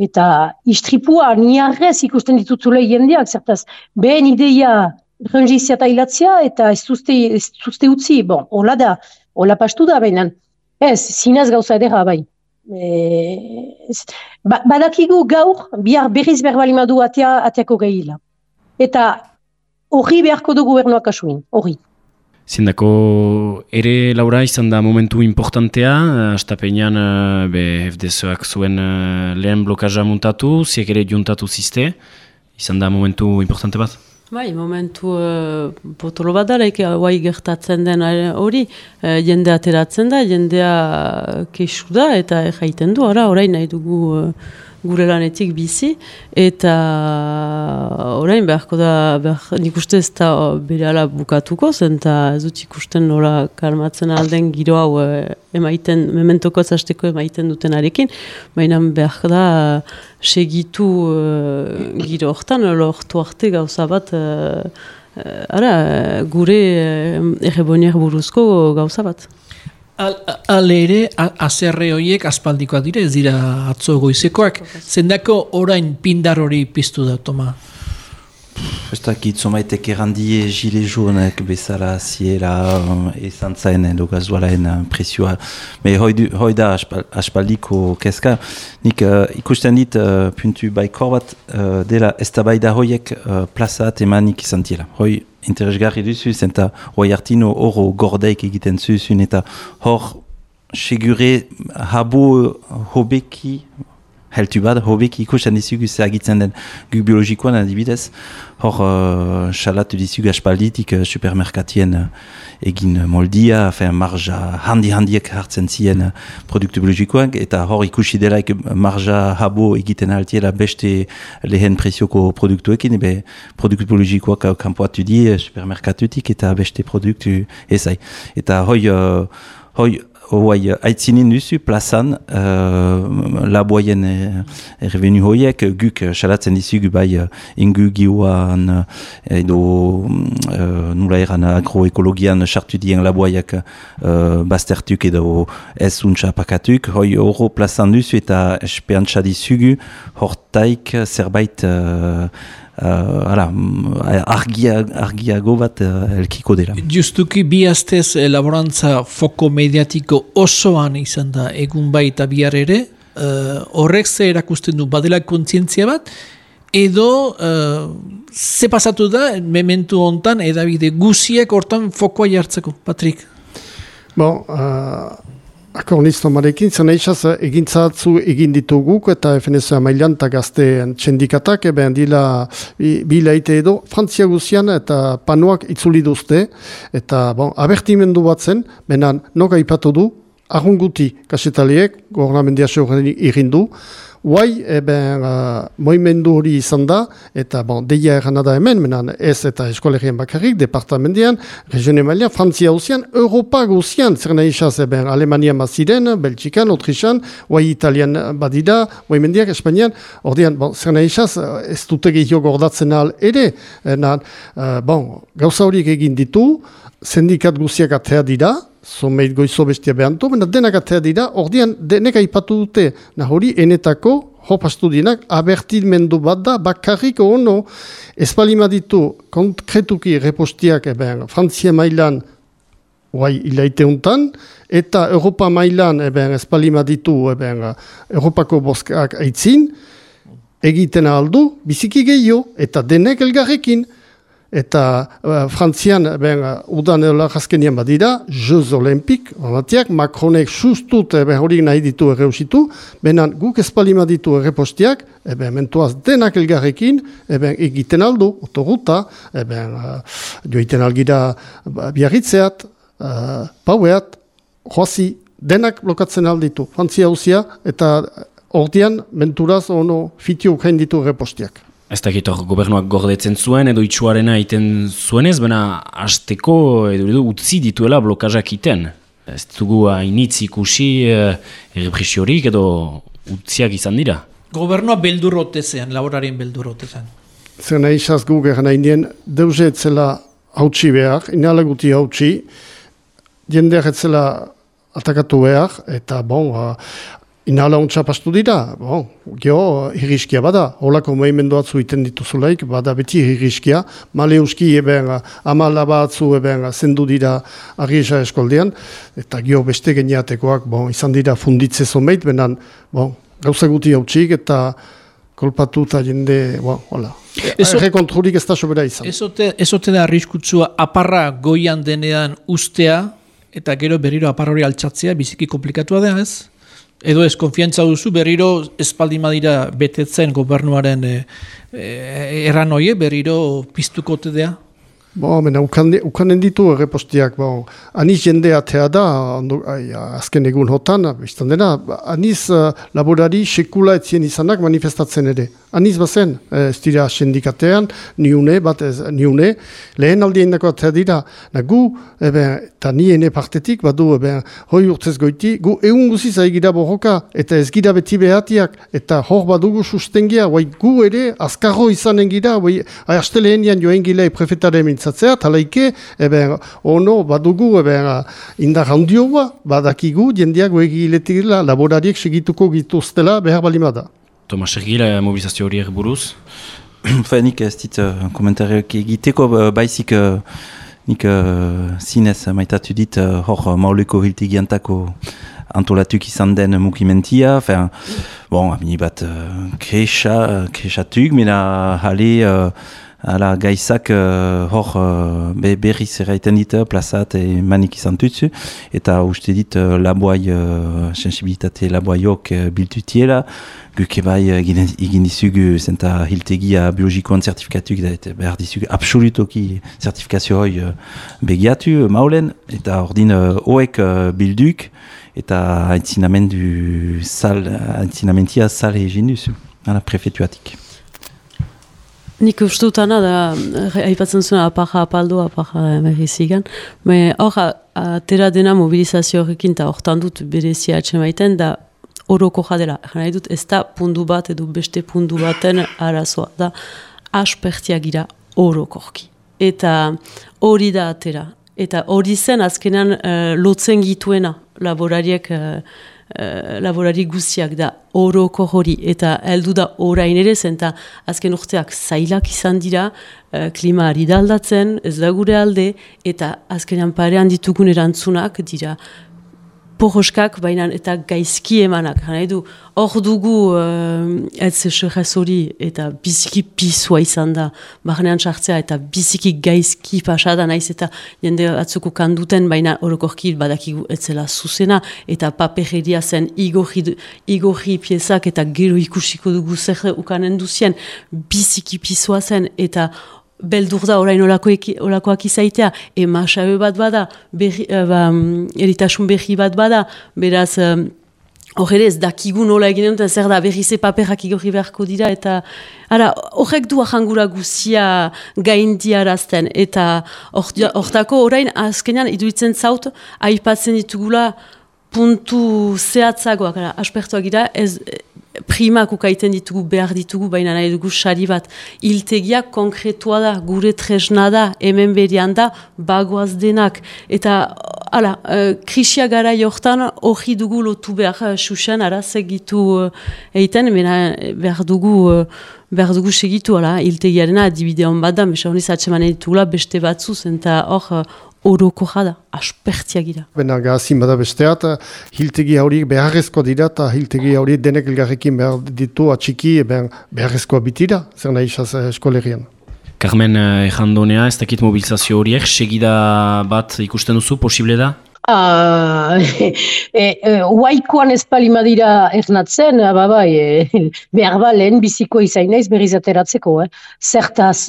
eta istripua niarrez ikusten dituzule jendeak, zertaz, behen ideia rengizia eta hilatzea, eta ez duzte, ez utzi, bon, hola da, hola pastu da, baina, ez, zinez gauza edera, bai. E, ba, badakigu gaur, bihar berriz berbalimadu atea, ateako gehila. Eta Horri beharko du gobernuak asuin, horri. Zindako ere laura izan da momentu importantea, astapenean eh, be FDSoak zuen eh, lehen blokaja muntatu, ziek ere juntatu ziste, izan da momentu importante bat? Bai, momentu uh, potolo bat dara, bai gertatzen den hori, uh, jende ateratzen da, jendea kesu da, eta jaiten du, ora, orain nahi dugu gure lanetik bizi, eta orain beharko da, behar, nik uste ez da bere ala bukatuko, zen eta ez dut ikusten nola kalmatzen alden giro hau eh, emaiten, mementoko zasteko emaiten duten arekin, baina beharko da segitu uh, giro hortan, lortu arte gauza bat, uh, ara, gure uh, errebonier buruzko gauza bat. Ale ere, azerre horiek aspaldikoak dire, ez dira atzo goizekoak. Zendako orain pindar hori piztu da, Toma? Ez dakit, zomaitek errandie gile jurnek bezala ziela ezan zain edo gazualaen presioa. Me hoi da aspaldiko keska. Nik uh, ikusten dit uh, puntu baikor bat uh, dela ez da bai hoiek uh, plaza emanik izan tiela. Hoi interesgarri duzu, zenta hoi hartino oro gordeik egiten zuzun eta hor segure habo hobeki heltu bat, hobek ikusten dizugu zehagitzen den gu biologikoan adibidez, hor uh, salatu dizugu aspalditik uh, supermerkatien uh, egin moldia, fein marja handi-handiek hartzen ziren uh, produktu biologikoak, eta hor ikusi delaik marja habo egiten altiela beste lehen presioko produktuekin, ebe produktu biologikoak uh, kanpoatu di uh, supermerkatutik eta beste produktu ezai. Eta hoi, uh, hoi Hoai, haitzinin duzu plazan, uh, laboaien errevenu uh, hoiek, guk salatzen dizugu bai uh, ingu gioan uh, edo uh, nula eran agroekologian sartu dien laboaiak uh, bastertuk edo ez untsa pakatuk. Hoi horro plazan duzu eta espeantza dizugu hortaik zerbait uh, uh, argia, argiago bat uh, elkiko dela. Justuki bi astez laborantza foko mediatiko osoan izan da egun bai eta bihar ere, uh, horrek ze erakusten du badela kontzientzia bat, edo uh, ze pasatu da mementu hontan edabide guziek hortan fokoa jartzeko, Patrik? Bon, uh, Akornisto marekin, zen eixaz egintzatzu egin dituguk eta FNSA mailan eta gazteen txendikatak, eben dila bila ite edo, Frantzia guzian eta panuak itzuli duzte, eta bon, abertimendu bat zen, benan noga ipatu du, argunguti kasetaliek, gornamendia seuren irindu, Huai, eben, uh, moimendu hori izan da, eta bon, deia erana da hemen, menan ez eta eskolegien bakarrik, departamentean, regione mailean, Frantzia hausian, Europa guzian, zer nahi isaz, eben, Alemania maziren, Belgikan, Autrisan, huai Italian badida, moimendiak, Espainian, ordean, bon, zer nahi isaz, ez dute gehiago gordatzen al ere, enan, uh, bon, gauza horiek egin ditu, sendikat guziak atea dira, zomeit goizo bestia behantu, baina denak atea dira, ordean denek aipatu dute, nahori, enetako, hopastu dienak, abertimendu bat da, bakarrik ono, espalima ditu, konkretuki repostiak, eben, Frantzia mailan, Oai, ilaite untan, eta Europa mailan, eben, espalima ditu, eben, Europako boskak aitzin, egiten aldu, biziki gehiago, eta denek elgarrekin, eta uh, Frantzian ben, uh, udan eola jazkenian badira, Jeux Olimpik, batiak, Macronek sustut ben, hori nahi ditu erreusitu, benan guk espalima ditu errepostiak, eben, mentuaz denak elgarrekin, eben, egiten aldu, otoruta, eben, uh, joiten algira biarritzeat, uh, paueat, joazi, denak blokatzen alditu, Frantzia hausia, eta ordian, menturaz, ono, fitio ukain ditu errepostiak. Ez dakit hor gobernuak gordetzen zuen edo itxuarena egiten zuenez, baina hasteko edo edo utzi dituela blokazak iten. Ez dugu hainitz ikusi eh, errepresiorik edo utziak izan dira. Gobernua beldurrote zen, laborarien beldurrote zen. Zer nahi izaz gu garen hain deuze etzela hautsi behar, inala guti hautsi, jendeak etzela atakatu behar, eta bon, Inhala ontsa pastu dira, bon, geho, hirriskia bada, holako mohimendu atzu iten dituzulaik, bada beti hirriskia, male euski eben, amala batzu eben, zendu dira argiesa eskoldean, eta geho beste geniatekoak, bon, izan dira funditze zomeit, benan, bon, gauza guti hau txik, eta kolpatu eta jende, bon, hola. Errekontrurik ez da sobera izan. Ezote da arriskutsua aparra goian denean ustea, eta gero berriro aparra hori altxatzea, biziki komplikatua da, ez? Edo ez konfiantza duzu berriro espaldi madira betetzen gobernuaren e, erran oie, berriro piztuko tedea? Bo, mena, ukanen ditu errepostiak, bo, aniz jende atea da, ondo, ai, azken egun hotan, biztan dena, aniz uh, laborari sekula etzien izanak manifestatzen ere. Aniz bazen, ez dira sindikatean, niune, bat ez, niune, lehen aldi indako atea dira, na gu, eta ni ene partetik, badu, eben, hoi urtez goiti, gu egun guziz aigira bohoka, eta ez gira beti behatiak, eta hor badugu sustengia, bai gu ere, azkarro izanen gira, bai, haste lehenian joen gilei prefetare mintzatzea, talaike, eben, ono, badugu, eben, indar handioa, badakigu, jendeak goegi laborariek segituko gituztela behar balimada. Tomas Ergila, mobilizazio horiek buruz? Nik ez dit uh, komentarioak egiteko, uh, baizik uh, nik uh, zinez maitatu dit uh, hor mauleko hiltigiantako antolatuk izan den mukimentia, fin, bon, amini bat uh, kreisa, kresatuk, mina hale uh, ala gaizak uh, hor uh, be, berriz erraiten dit plazat e manik izan tutsu, eta uste dit uh, laboai, uh, sensibilitate laboaiok uh, biltutiela, guk ebai egin dizugu zenta hiltegia biologikoan zertifikatuk da eta behar dizugu absolutoki zertifikazio hoi uh, begiatu maulen, eta ordin uh, hoek uh, bilduk, eta haintzinamendu sal, haintzinamentia sal egin duzu, ala prefetuatik. Nik uste dutana da, haipatzen zuen aparra apaldu, aparra emerrizigan, me hor, atera dena mobilizazio horrekin, eta hortan dut berezia atxe maiten, da oroko jadela. Jena dut, ez da pundu bat edo beste pundu baten arazoa, da aspertia gira orokorki. Eta hori da atera. Eta hori zen azkenan uh, lotzen gituena laborariek uh, Eh, laborari guziak da oroko hori eta heldu da orain ere zen eta azken urteak zailak izan dira uh, klima ari aldatzen, ez da gure alde eta azkenean parean ditugun erantzunak dira poroskak, baina eta gaizki emanak. Edu, hor dugu uh, ez hori eta biziki pizua izan da, barnean sartzea eta biziki gaizki pasada naiz eta jende atzuko kanduten, baina horokorki badakigu etzela zuzena eta papereria zen igorri, igorri piezak eta gero ikusiko dugu zer ukanen duzien biziki pizua zen eta beldur da orain olakoak izaitea, ema bat bada, berri, uh, ba, eritasun berri bat bada, beraz, uh, Horre ez dakigu nola egin dut, zer da berrize paperak igorri beharko dira, eta ara, horrek du ahangura guzia gaindiarazten, eta hortako orain azkenean iduitzen zaut, aipatzen ditugula puntu zehatzagoak, aspertuak gira, ez primak ukaiten ditugu, behar ditugu, baina nahi dugu sari bat. Iltegiak konkretua da, gure tresna da, hemen berian da, bagoaz denak. Eta, ala, uh, krisia gara jortan, hori dugu lotu behar, uh, susen, ara, segitu uh, eiten, behar dugu... Uh, behar dugu segitu, ala, iltegiarena, adibide hon bat da, mesa honi zatseman ditugula beste batzu, eta hor, oroko jada, aspertia gira. Bena gazin bada besteat, hiltegi hori beharrezko dira eta hiltegi hori denek elgarrekin behar ditu atxiki ben beharrezkoa bitira, zer nahi izaz eh, eskolerian. Carmen Ejandonea, ez dakit mobilizazio horiek, segida bat ikusten duzu, posible da? Uh, e, e, Uaikoan ez palima dira ernatzen, ba, bai, e, behar balen biziko izan naiz berriz ateratzeko. Eh? Zertaz,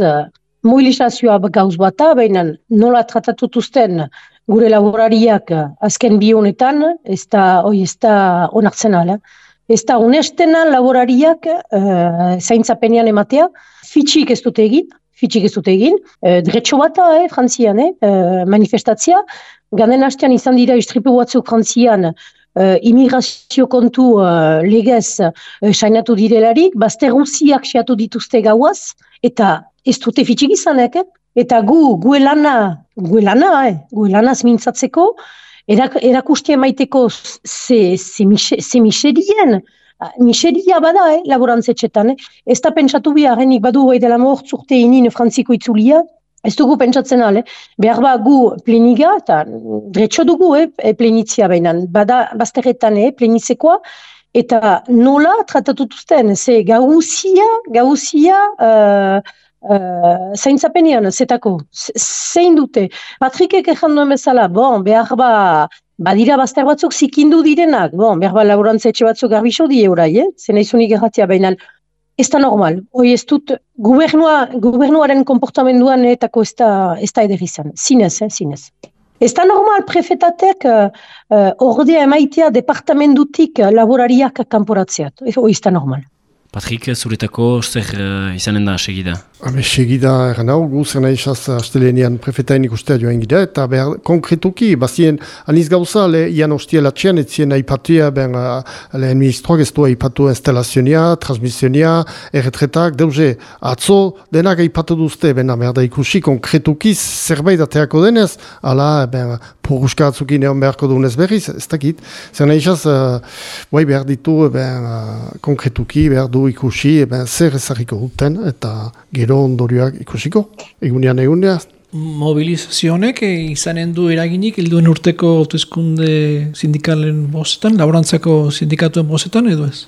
mobilizazioa gauz bata, baina nola tratatutuzten gure laborariak azken bi honetan, ez da, oi, ez da onartzen ala. Ez da honestena laborariak uh, zaintzapenean ematea, fitxik ez dute egin, fitxik ez dute egin, uh, dretxo bata, eh, frantzian, eh, uh, manifestatzia, ganden hastean izan dira istripu batzuk frantzian, uh, imigrazio kontu uh, legez uh, sainatu direlarik, bazte rusiak xeatu dituzte gauaz, eta ez dute fitxik izanek, eh? eta gu, gu elana, gu elana, eh? gu elana zmintzatzeko, erak, erakustia maiteko ze, ze, ze miserien, miseria bada, eh, laborantzetxetan, eh? ez da pentsatu bi harenik badu gai dela mortzurte inin frantziko itzulia, ez dugu pentsatzen ale, behar ba gu pleniga, eta dretxo dugu eh, plenitzia behinan, bada bazterretan eh, plenitzekoa, eta nola tratatutuzten, ze gauzia, gauzia, uh, Uh, zaintzapenean, zetako, zein dute. Patrikek ezan duen bezala, bon, behar ba, badira bazter batzuk zikindu direnak, bon, behar ba laborantza etxe batzuk garbiso di eurai, eh? zena izunik erratia baina, ez da normal, hoi ez dut, gubernua, gubernuaren komportamenduan etako ez da, ez da ederizan, zinez, eh? zinez. Ez da normal prefetatek uh, uh, ordea emaitea departamentutik laborariak kanporatzeat, hoi ez da normal. Patrik, zuretako zer uh, izanen da segida? Segida eran hau, gu zer nahi esaz astelenian prefetain ikustea joan gira, eta behar konkretuki, bazien aniz gauza, le ian latxean, etzien aipatua, ben, uh, lehen ministroak ez du aipatu instalazionia, transmisionia, erretretak, deuze, atzo denak aipatu duzte, ben, behar da ikusi konkretuki zerbait ateako denez, ala, ben, poruska atzukin egon beharko duenez berriz, ez dakit, zer nahi esaz, uh, behar ditu, ben, uh, konkretuki, behar du ikusi, ben, zer ezarriko duten, eta gero ondorioak ikusiko, egunean egunean. Mobilizazionek eh, izanen du eraginik, helduen urteko autoeskunde sindikalen bozetan, laborantzako sindikatuen bozetan, edo ez?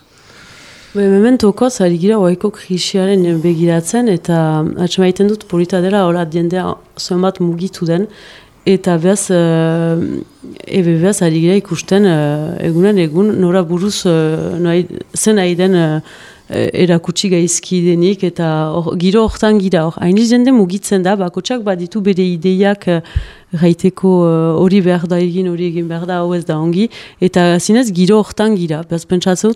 Be, mementuko, zari gira, oaiko krisiaren begiratzen, eta atxemaiten dut polita dela, hola, diendea zoen bat mugitu den, eta behaz, uh, ebe behaz, ari gira ikusten, uh, egunen, egun, nora buruz, uh, zen ari den, Eh, erakutsi gaizki denik eta or, giro hortan gira hor. Hain jende mugitzen da, bakotsak baditu bere ideiak gaiteko eh, eh, hori uh, behar da egin, hori egin behar da, hau ez da ongi. Eta zinez giro hortan gira. Bez pentsatzen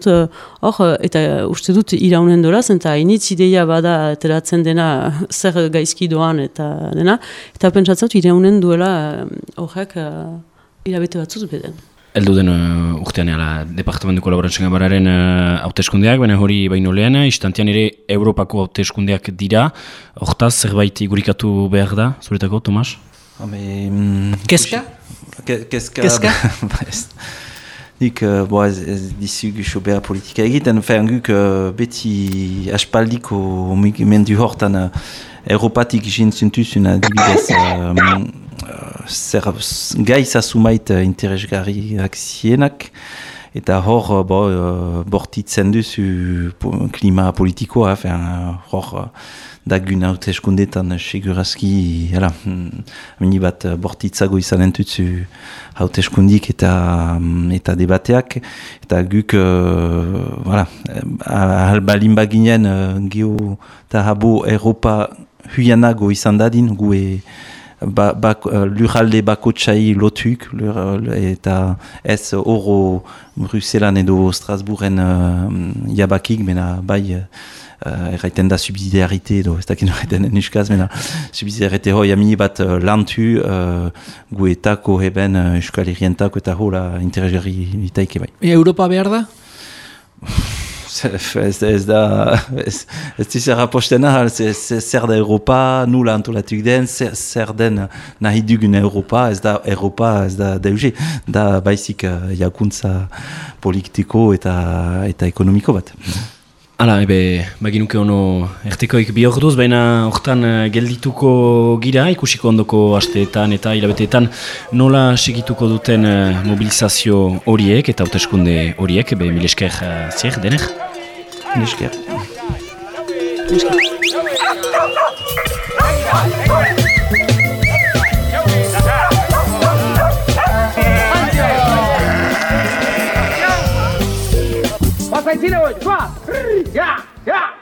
hor, eta uste dut iraunen doraz, eta hainitz ideia bada teratzen dena zer gaizki doan eta dena. Eta pentsatzen iraunen duela horrek uh, irabete batzuz beden. Eldu den uh, urtean ala Departamentuko Laborantzen Gabararen uh, hauteskundeak, baina hori baino lehen, istantean ere Europako hauteskundeak dira. Hortaz, zerbait igurikatu behar da, zuretako, Tomas? Mm, Keska? Keska? Keska? Nik, uh, bo, ez, ez dizu guxo behar politika egiten, fean guk uh, beti aspaldiko mugimendu hortan uh, Europatik jintzintuzun adibidez uh, zer gaiz asumait uh, interesgarriak zienak, eta hor uh, bo, uh, bortitzen duzu klima politikoa, hor uh, dagun haute eskundetan segurazki, hala, mm, bat bortitzago izan entutzu haute eskundik eta, mm, eta debateak, eta guk, uh, voilà, albalin baginen uh, geho eta habo Europa huyanago izan dadin, gue ba, ba, lurralde bako txai lotuk, eta ez oro Bruselan edo Strasbourgen uh, jabakik, mena bai uh, erraiten da subsidiarite edo ez dakit erraiten nuskaz, mena subsidiarite hoi amini bat uh, lantu uh, guetako heben uh, euskal herrientako eta hola interesgarri itaike bai. E Europa behar da? ez, ez da ez, ez dizera postena zer da Europa nula antolatuk den zer, zer den nahi dugun Europa ez da Europa ez da deuge da baizik uh, jakuntza politiko eta eta ekonomiko bat Hala, ebe, baginuke ono ertekoik bi orduz, baina hortan uh, geldituko gira, ikusiko ondoko asteetan eta hilabeteetan nola segituko duten uh, mobilizazio horiek eta hauteskunde horiek, ebe milesker uh, zier, dener? Milesker. Milesker. ahí ¡Ya! ¡Ya!